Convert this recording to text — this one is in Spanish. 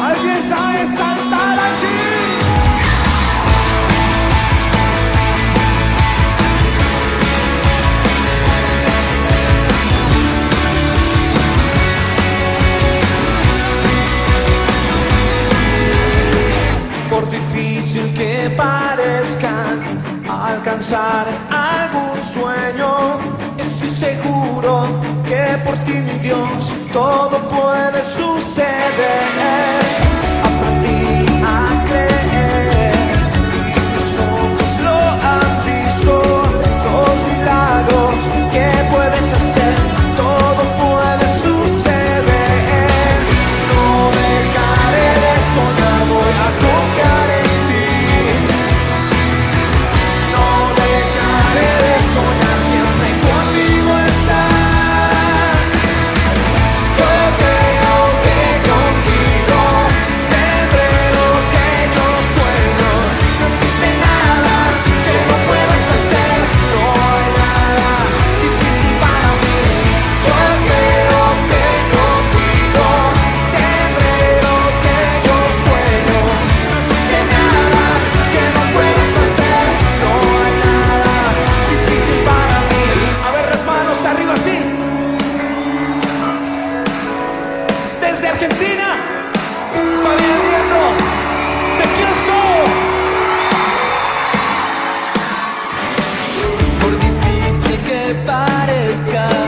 ¿Alguien sabe saltar aquí? Por difícil que parezcan alcanzar algún sueño, estoy seguro que por ti, mi Dios, todo puede suceder. sky